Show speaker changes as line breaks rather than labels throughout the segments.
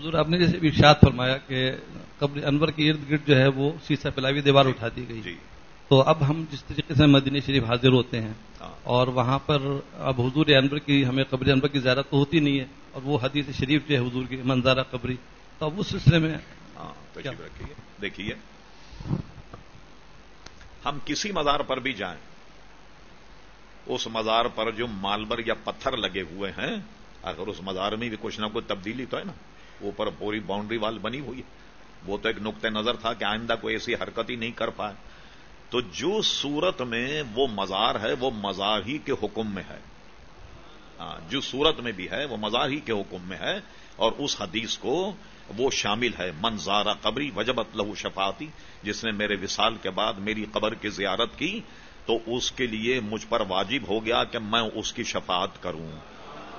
حضور آپ نے جیسے ارشاد فرمایا کہ قبر انور کے ارد گرد جو ہے وہ سیسا پلاوی دیوار اٹھا دی گئی۔
جی۔
تو اب ہم جس طریقے سے مدینہ شریف حاضر ہوتے ہیں
ہاں۔
اور وہاں پر اب حضور انور کی ہمیں قبر انور کی زیارت تو ہوتی نہیں ہے اور وہ حدیث شریف جو ہے حضور کی منظارہ قبری۔ تو اب اس سلسلے میں
ہاں دیکھیے۔ ہم کسی مزار پر بھی جائیں اس مزار پر جو مالبر یا پتھر لگے ہوئے ہیں اگر اس مزار میں بھی کچھ نہ کوئی تبدیلی تو ہے نا۔ اوپر پوری باؤنڈری وال بنی ہوئی ہے۔ وہ تو ایک نقطۂ نظر تھا کہ آئندہ کوئی ایسی حرکت ہی نہیں کر پائے۔ تو جو صورت میں وہ مزار ہے، وہ مزار ہی کے حکم میں ہے۔ ہاں، جو صورت میں بھی ہے، وہ مزار ہی کے حکم میں ہے۔ اور اس حدیث کو وہ شامل ہے۔ منظارہ قبری وجبت لہو شفاتی جس نے میرے وصال کے بعد میری قبر کی زیارت کی، تو اس کے لیے مجھ پر واجب ہو گیا کہ میں اس کی شفاعت کروں۔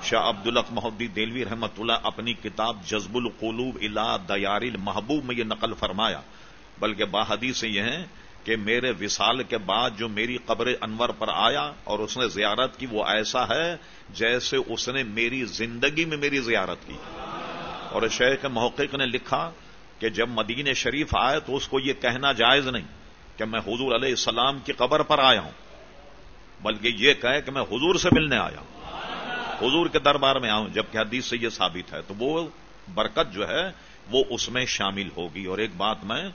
شاہ عبد الق محدی دلوی رحمت اللہ اپنی کتاب جزب القلوب الا دیار المحبوب میں یہ نقل فرمایا۔ بلکہ باہدی سے یہ ہے کہ میرے وصال کے بعد جو میری قبر انور پر آیا اور اس نے زیارت کی وہ ایسا ہے جیسے اس نے میری زندگی میں میری زیارت کی۔ اور شیخ محقق نے لکھا کہ جب مدین شریف آئے تو اس کو یہ کہنا جائز نہیں کہ میں حضور علیہ السلام کی قبر پر آیا ہوں، بلکہ یہ کہے کہ میں حضور سے ملنے آیا ہوں۔ حضور کے دربار میں آؤں، جبکہ حدیث سے یہ ثابت ہے، تو وہ برکت جو ہے، وہ اس میں شامل ہوگی۔ اور ایک بات میں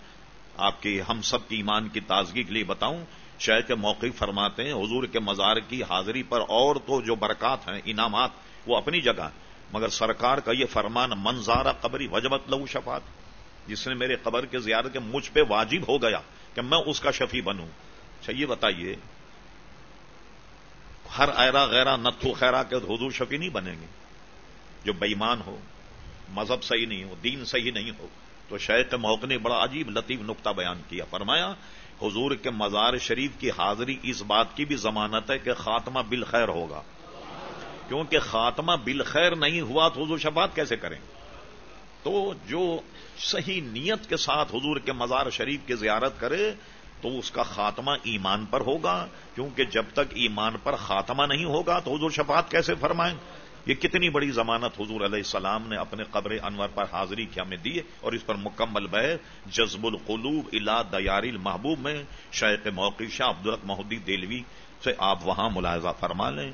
آپ کی، ہم سب کی ایمان کی تازگی کے لیے بتاؤں شہر کے موقع فرماتے ہیں، حضور کے مزار کی حاضری پر اور تو جو برکات ہیں، انعامات، وہ اپنی جگہ۔ مگر سرکار کا یہ فرمان منظارہ قبری وجبت لہو شفات جس نے میرے قبر کے زیارت کے مجھ پہ واجب ہو گیا کہ میں اس کا شفیع بنوں۔ اچھا یہ بتائیے ہر ایرا غیرہ نتھو خیرا کے حضور شفیع نہیں بنیں گے۔ جو بےمان ہو، مذہب صحیح نہیں ہو، دین صحیح نہیں ہو، تو شیخ موقع نے بڑا عجیب لطیف نقطہ بیان کیا۔ فرمایا، حضور کے مزار شریف کی حاضری اس بات کی بھی ضمانت ہے کہ خاتمہ بالخیر ہوگا۔ کیونکہ خاتمہ بالخیر نہیں ہوا تو حضور شفاعت کیسے کریں؟ تو جو صحیح نیت کے ساتھ حضور کے مزار شریف کی زیارت کرے تو اس کا خاتمہ ایمان پر ہوگا، کیونکہ جب تک ایمان پر خاتمہ نہیں ہوگا تو حضور شفاعت کیسے فرمائیں؟ یہ کتنی بڑی ضمانت حضور علیہ السلام نے اپنے قبر انور پر حاضری کیا ہمیں دی اور اس پر مکمل بحث جزب القلوب الا دیار المحبوب میں شیخ موقع شاہ عبدالق محدی دلوی سے آپ وہاں ملاحظہ فرما لیں۔